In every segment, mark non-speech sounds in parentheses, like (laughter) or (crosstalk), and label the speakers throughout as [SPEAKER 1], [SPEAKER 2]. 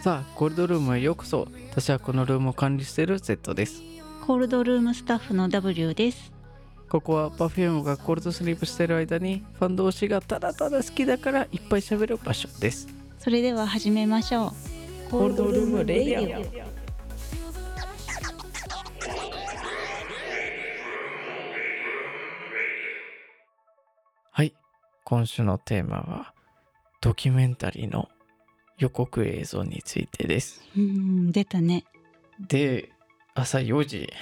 [SPEAKER 1] さあコールドルームへようこそ。私はこのルームを管理している Z です。
[SPEAKER 2] コールドルームスタッフの W です。
[SPEAKER 1] ここは Perfume がコールドスリープしている間にファン同士がただただ好きだからいっぱい喋る場所です。
[SPEAKER 2] それでは始めましょう。
[SPEAKER 1] Cold Room Radioはい。今週のテーマはドキュメンタリーの予告映像についてです。
[SPEAKER 2] うん、出たね。
[SPEAKER 1] で朝4時。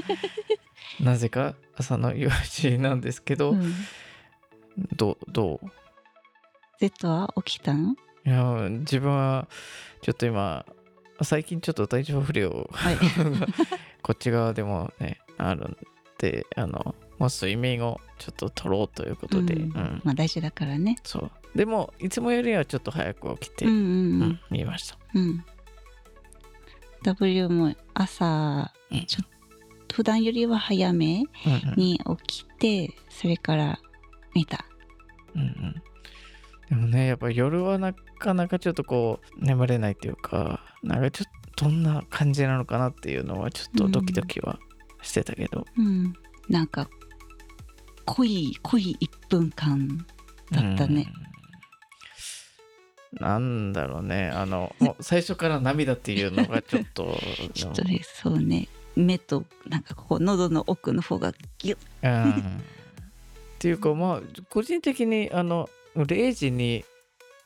[SPEAKER 1] (laughs) なぜか朝の4時なんですけど、
[SPEAKER 2] うん、
[SPEAKER 1] どうどう
[SPEAKER 2] ？Z は起きたの？
[SPEAKER 1] いや自分はちょっと今最近ちょっと体調不良。
[SPEAKER 2] はい。(laughs)
[SPEAKER 1] こっち側でもねあるんであのもう睡眠をちょっと取ろうということで、
[SPEAKER 2] うん。
[SPEAKER 1] うん。
[SPEAKER 2] まあ大事だからね。
[SPEAKER 1] そうでもいつもよりはちょっと早く起きて、
[SPEAKER 2] うんう
[SPEAKER 1] うん
[SPEAKER 2] うん
[SPEAKER 1] 見ました、
[SPEAKER 2] うん。W も朝
[SPEAKER 1] うん
[SPEAKER 2] ちょ普段よりは早め
[SPEAKER 1] うんうん
[SPEAKER 2] に起きて、それから見た。
[SPEAKER 1] うんうんでもねやっぱ夜はなかなかちょっとこう眠れないっていうかなんかちょっとどんな感じなのかなっていうのはちょっとドキドキはしてたけど、
[SPEAKER 2] うん。なんか濃い濃い1分間だったね。
[SPEAKER 1] うんなんだろうね。あのもう最初から涙っていうのがちょっと (laughs)
[SPEAKER 2] ちょっとねそうね。目となんかここ喉の奥の方がギュッ。
[SPEAKER 1] うん。っていうかまあ個人的にあの0時に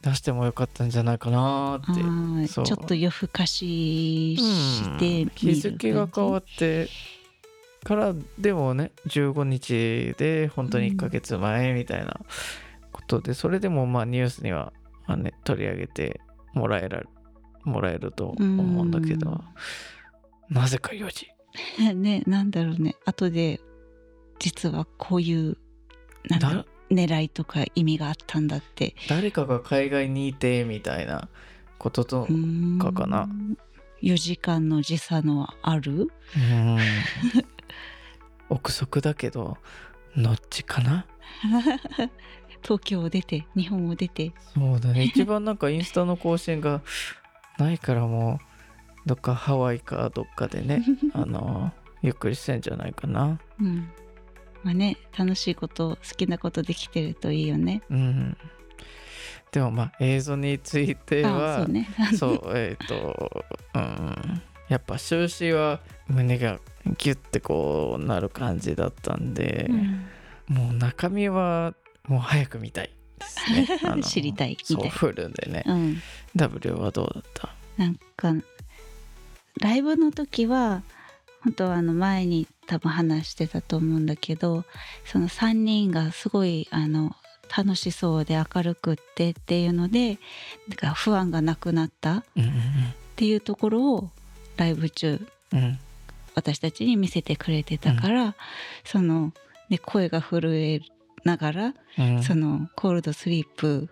[SPEAKER 1] 出してもよかったんじゃないかなって。
[SPEAKER 2] ちょっと夜更かしして見る
[SPEAKER 1] 日付が変わってからでもね15日で本当に1ヶ月前みたいなことで、それでもまあニュースには、まあね、取り上げてもらえらもらえると思うんだけど、なぜか4時 (laughs)
[SPEAKER 2] ねなんだろうね。後で実はこういうなんだ狙いとか意味があったんだって。
[SPEAKER 1] 誰かが海外にいてみたいなことと、かかな。
[SPEAKER 2] 4時間の時差のある？
[SPEAKER 1] うん。(laughs) 憶測だけどどっちかな？(laughs)
[SPEAKER 2] 東京を出て日本を出て。
[SPEAKER 1] そうだね。(laughs) 一番なんかインスタの更新がないからもうどっかハワイかどっかでね (laughs) あのゆっくりしてんじゃないかな。
[SPEAKER 2] うん。まあね楽しいこと好きなことできてるといいよね。
[SPEAKER 1] うん。でもまあ映像について
[SPEAKER 2] あ
[SPEAKER 1] は
[SPEAKER 2] そうね。(laughs)
[SPEAKER 1] そうえっ、とうん。やっぱ終始は胸がギュッてこうなる感じだったんで、
[SPEAKER 2] うん。
[SPEAKER 1] もう中身はもう早く見たいですね。(laughs)
[SPEAKER 2] 知りたい
[SPEAKER 1] そうフルでね、
[SPEAKER 2] うん。
[SPEAKER 1] W はどうだった？
[SPEAKER 2] なんかライブの時は本当はあの前に多分話してたと思うんだけどその3人がすごいあの楽しそうで明るくってっていうのでなんか不安がなくなったっ
[SPEAKER 1] うん
[SPEAKER 2] ていうところをライブ中
[SPEAKER 1] うんうん。
[SPEAKER 2] 私たちに見せてくれてたから、その、ね、声が震えながら、
[SPEAKER 1] うん。
[SPEAKER 2] そのコールドスリープ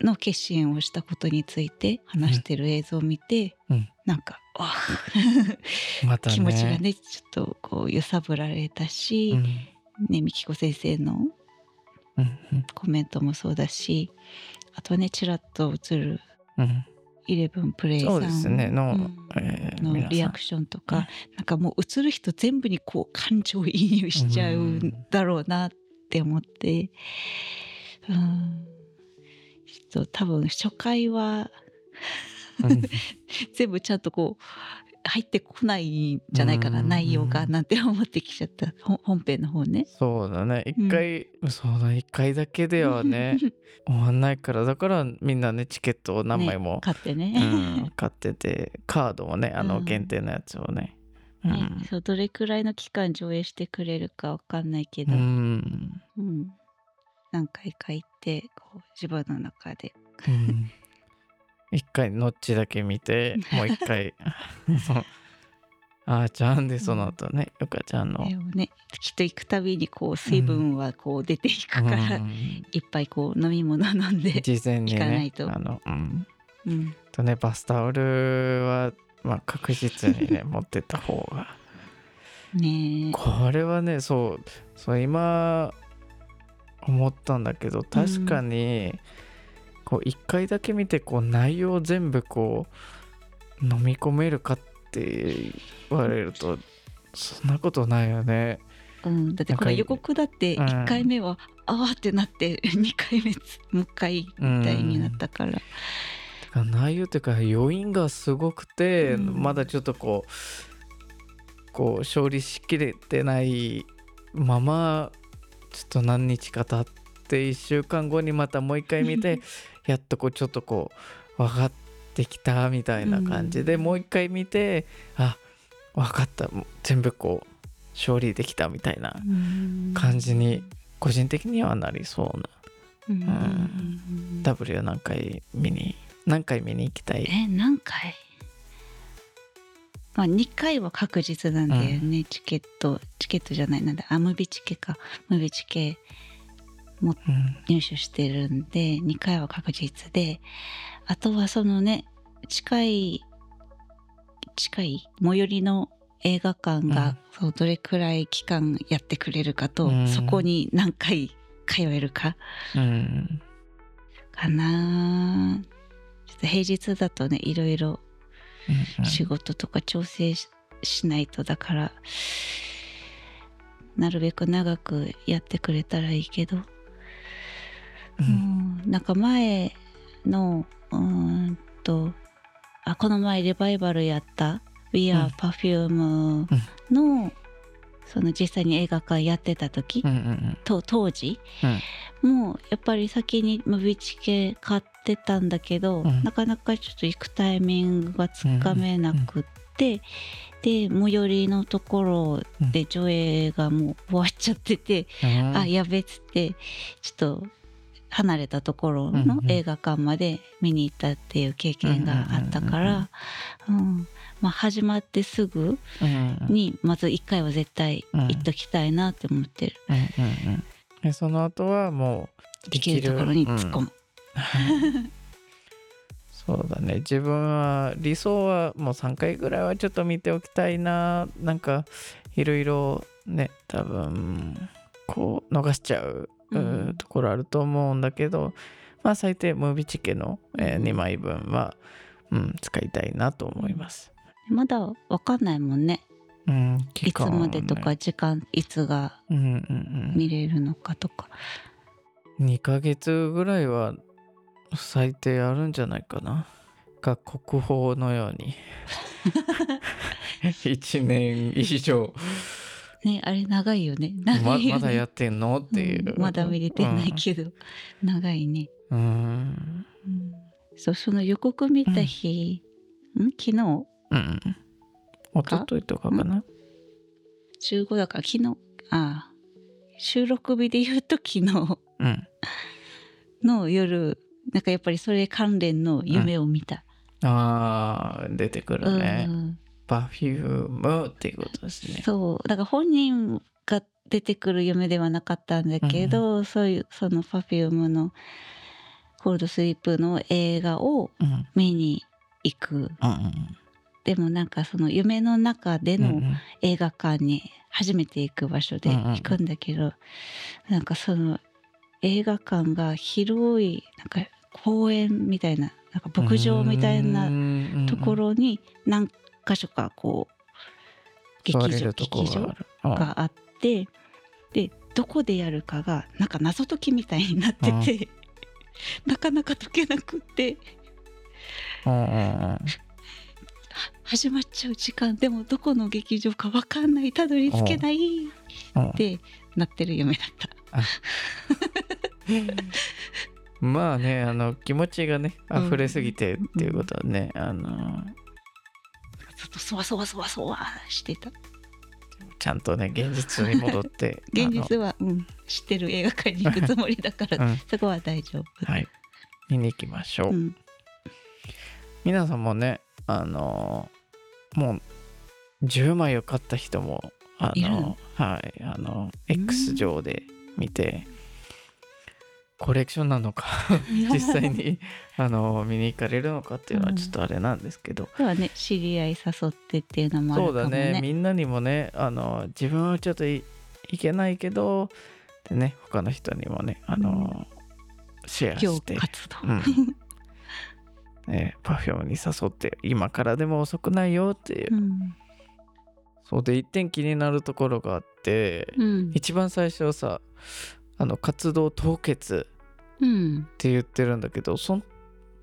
[SPEAKER 2] の決心をしたことについて話してる映像を見て、
[SPEAKER 1] うん。
[SPEAKER 2] なんかわあ。(laughs)
[SPEAKER 1] またね。
[SPEAKER 2] 気持ちがねちょっとこう揺さぶられたし、
[SPEAKER 1] うん。
[SPEAKER 2] ねみきこ先生の
[SPEAKER 1] うんうん。
[SPEAKER 2] コメントもそうだしあとねちらっと映る
[SPEAKER 1] うん。
[SPEAKER 2] イレブンプレイさん
[SPEAKER 1] ね。の
[SPEAKER 2] うん
[SPEAKER 1] えー
[SPEAKER 2] のリアクションとか、なんかもう映る人全部にこう感情移入しちゃうんだろうなって思って。うん。ちょっと多分初回は
[SPEAKER 1] うん。(laughs)
[SPEAKER 2] 全部ちゃんとこう入ってこないんじゃないかな、
[SPEAKER 1] うん
[SPEAKER 2] 内容がなんて思ってきちゃった。ほ本編の方ね。
[SPEAKER 1] そうだね。一回、そうだ一回だけではね (laughs) 終わんないから。だからみんなねチケットを何枚も
[SPEAKER 2] ね、買ってね。
[SPEAKER 1] うん、買っててカードもねあの
[SPEAKER 2] うん。
[SPEAKER 1] 限定のやつをねう
[SPEAKER 2] ね
[SPEAKER 1] ん、
[SPEAKER 2] そうどれくらいの期間上映してくれるかわかんないけど、
[SPEAKER 1] うん。
[SPEAKER 2] うん。何回か行ってこう自分の中で。
[SPEAKER 1] うん。一回ノッチだけ見て (laughs) もう一回。(laughs) あーちゃんでその後ねゆかちゃんの。
[SPEAKER 2] でもね。きっと行くたびにこう水分はこう出ていくから、
[SPEAKER 1] うん。
[SPEAKER 2] いっぱいこう飲み物飲んで、
[SPEAKER 1] 事前に
[SPEAKER 2] 行かない
[SPEAKER 1] ね
[SPEAKER 2] と。
[SPEAKER 1] あのうん。
[SPEAKER 2] うん、
[SPEAKER 1] とねバスタオルは、まあ、確実にね持ってった方が。
[SPEAKER 2] ねえ。
[SPEAKER 1] これはねそうそう今思ったんだけど確かに、こう一回だけ見てこう内容を全部こう飲み込めるかって言われるとそんなことないよね。
[SPEAKER 2] うん、だってこれ予告だって
[SPEAKER 1] うん
[SPEAKER 2] 1回目は、あわってなって2回目つもう一回みたいになったから、
[SPEAKER 1] だから内容というか余韻がすごくて、
[SPEAKER 2] うん。
[SPEAKER 1] まだちょっとこうこう勝利しきれてないままちょっと何日か経って1週間後にまたもう一回見て (laughs) やっとこうちょっとこう分かってきたみたいな感じで、
[SPEAKER 2] うん。
[SPEAKER 1] もう一回見てあ分かった。全部こう勝利できたみたいな
[SPEAKER 2] うん。
[SPEAKER 1] 感じに個人的にはなりそうな。
[SPEAKER 2] うん。
[SPEAKER 1] ん。W 何回見に何回見に行きたい？
[SPEAKER 2] え何回？まあ2回は確実なんだよね、チケット。チケットじゃない。なんだあムビチケか。ムビチケ
[SPEAKER 1] うん。
[SPEAKER 2] 入手してるんで2回は確実で。あとはそのね近い近い最寄りの映画館が、そうどれくらい期間やってくれるかと、
[SPEAKER 1] うん。
[SPEAKER 2] そこに何回通えるか
[SPEAKER 1] うん。
[SPEAKER 2] かな平日だとねいろいろ
[SPEAKER 1] うん
[SPEAKER 2] 仕事とか調整ししないとだからなるべく長くやってくれたらいいけど、
[SPEAKER 1] う
[SPEAKER 2] うん。ん、なんか前のうーんとあこの前リバイバルやった「We
[SPEAKER 1] うん。
[SPEAKER 2] Are Perfume の」その実際に映画館やってた時、
[SPEAKER 1] うんうん
[SPEAKER 2] と当時、もうやっぱり先にムビチケ買ってたんだけど、
[SPEAKER 1] うん。
[SPEAKER 2] なかなかちょっと行くタイミングがつかめなくって、で最寄りのところで上映がもう終わっちゃってて、
[SPEAKER 1] うん。
[SPEAKER 2] あやべっつってちょっと離れたところ
[SPEAKER 1] うんうん。
[SPEAKER 2] の映画館まで見に行ったっていう経験があったから、うんまあ、始まってすぐ
[SPEAKER 1] うんうん
[SPEAKER 2] にまず1回は絶対行っときたいなって思ってる。
[SPEAKER 1] うん。うんうんでその後はもう
[SPEAKER 2] 行ける。ところに突っ込む。(laughs)
[SPEAKER 1] そうだね。自分は理想はもう3回ぐらいはちょっと見ておきたいな。なんかいろいろね多分こう逃しちゃう、う
[SPEAKER 2] うん
[SPEAKER 1] ところあると思うんだけどまあ最低ムービーチケの、え
[SPEAKER 2] うん。
[SPEAKER 1] 2枚分は、うん、使いたいなと思います。
[SPEAKER 2] まだわかんないもんね。
[SPEAKER 1] うん、
[SPEAKER 2] いつまでとか時間いつが
[SPEAKER 1] うんうん
[SPEAKER 2] 見れるのかとか。
[SPEAKER 1] うん、2ヶ月ぐらいは最低あるんじゃないかな。が国宝のように。(laughs) (laughs) 1年以上
[SPEAKER 2] ねあれ長いよね。
[SPEAKER 1] ま
[SPEAKER 2] 長いよね。
[SPEAKER 1] まだやってんの？っていう、
[SPEAKER 2] うん。まだ見れてないけど、長いね、
[SPEAKER 1] うん。うん。
[SPEAKER 2] うんそうその予告見た日、ん。昨日？
[SPEAKER 1] うんおとといとかかな
[SPEAKER 2] ？15だから昨日？ああ。収録日で言うと昨日。
[SPEAKER 1] うん。
[SPEAKER 2] の夜なんかやっぱりそれ関連の夢を見た、
[SPEAKER 1] あー出てくるね、
[SPEAKER 2] うん
[SPEAKER 1] パフュームっていうことですね。
[SPEAKER 2] そう。だから本人が出てくる夢ではなかったんだけど、そういうその Perfume の「コールドスリープ」の映画を
[SPEAKER 1] うん。
[SPEAKER 2] 見に行く。
[SPEAKER 1] うん
[SPEAKER 2] でもなんかその夢の中での
[SPEAKER 1] うんうん。
[SPEAKER 2] 映画館に初めて行く場所で行くんだけど、なんかその映画館が広いなんか公園みたいななんか牧場みたいなところに何箇所かこう劇場劇場
[SPEAKER 1] があ
[SPEAKER 2] ってでどこでやるかがなんか謎解きみたいになってて、(laughs) なかなか解けなくって。始まっちゃう時間でもどこの劇場か分かんないたどり着けない
[SPEAKER 1] うん
[SPEAKER 2] ってなってる夢だった。(laughs)
[SPEAKER 1] まあねあの気持ちがね
[SPEAKER 2] うん。
[SPEAKER 1] 溢れすぎてっていうことはね、あの
[SPEAKER 2] ずっとそわそわそわそわしてた
[SPEAKER 1] ちゃんとね現実に戻って
[SPEAKER 2] 現実は、うん、知ってる映画館に行くつもりだか、ら
[SPEAKER 1] うん、
[SPEAKER 2] そこは大丈夫。
[SPEAKER 1] はい見に行きましょう、
[SPEAKER 2] うん
[SPEAKER 1] 皆さんもねあのもう10枚を買った人もあのはいあの X 上で見てコレクションなのか実際にあの見に行かれるのかっていうのはちょっとあれなんですけど、
[SPEAKER 2] そうはね。知り合い誘ってっていうのもある
[SPEAKER 1] そうだ
[SPEAKER 2] かもね。
[SPEAKER 1] ねみんなにもねあの自分はちょっといいけないけどでね他の人にもねあの、シェアして、
[SPEAKER 2] 活動、
[SPEAKER 1] うん。ね、パフュームに誘って今からでも遅くないよっていう、
[SPEAKER 2] うん。
[SPEAKER 1] そうで一点気になるところがあって、
[SPEAKER 2] うん。
[SPEAKER 1] 一番最初さあの活動凍結
[SPEAKER 2] うん。
[SPEAKER 1] って言ってるんだけどそ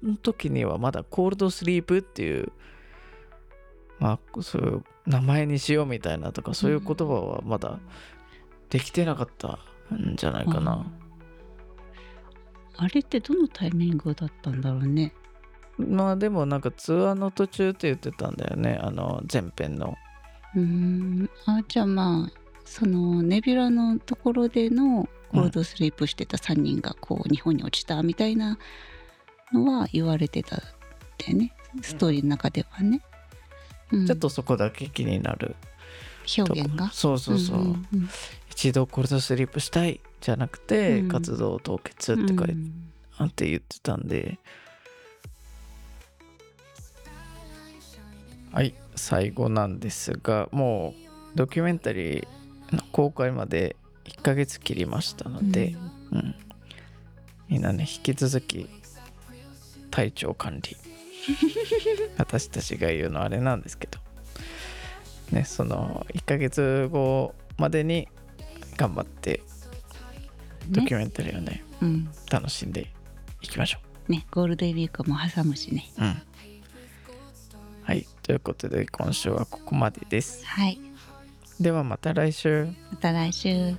[SPEAKER 1] の時にはまだコールドスリープっていうまあそういう名前にしようみたいなとかそういう言葉はまだできてなかったんじゃないかな、
[SPEAKER 2] あれってどのタイミングだったんだろうね。
[SPEAKER 1] まあでもなんかツアーの途中って言ってたんだよね。あの前編の。
[SPEAKER 2] うーん。あじゃあまあそのネビュラのところでのコールドスリープしてた3人がこう日本に落ちたみたいなのは言われてたんだよね。ストーリーの中ではね、うん。
[SPEAKER 1] ちょっとそこだけ気になる
[SPEAKER 2] 表現が？
[SPEAKER 1] そうそうそう、
[SPEAKER 2] んんうん。
[SPEAKER 1] 一度コールドスリープしたいじゃなくて、
[SPEAKER 2] うん。
[SPEAKER 1] 活動凍結って書いて
[SPEAKER 2] うん。
[SPEAKER 1] あって言ってたんで、はい最後なんですがもうドキュメンタリーの公開まで1ヶ月切りましたので、うんみんなね引き続き体調管理 (laughs) 私たちが言うのはあれなんですけどねその1ヶ月後までに頑張ってドキュメンタリーをね
[SPEAKER 2] うん
[SPEAKER 1] 楽しんでいきましょ
[SPEAKER 2] ねゴールデンウィークも挟むしね
[SPEAKER 1] う。うん。はい。ということで今週はここまでです。
[SPEAKER 2] はい
[SPEAKER 1] ではまた来週。
[SPEAKER 2] また来週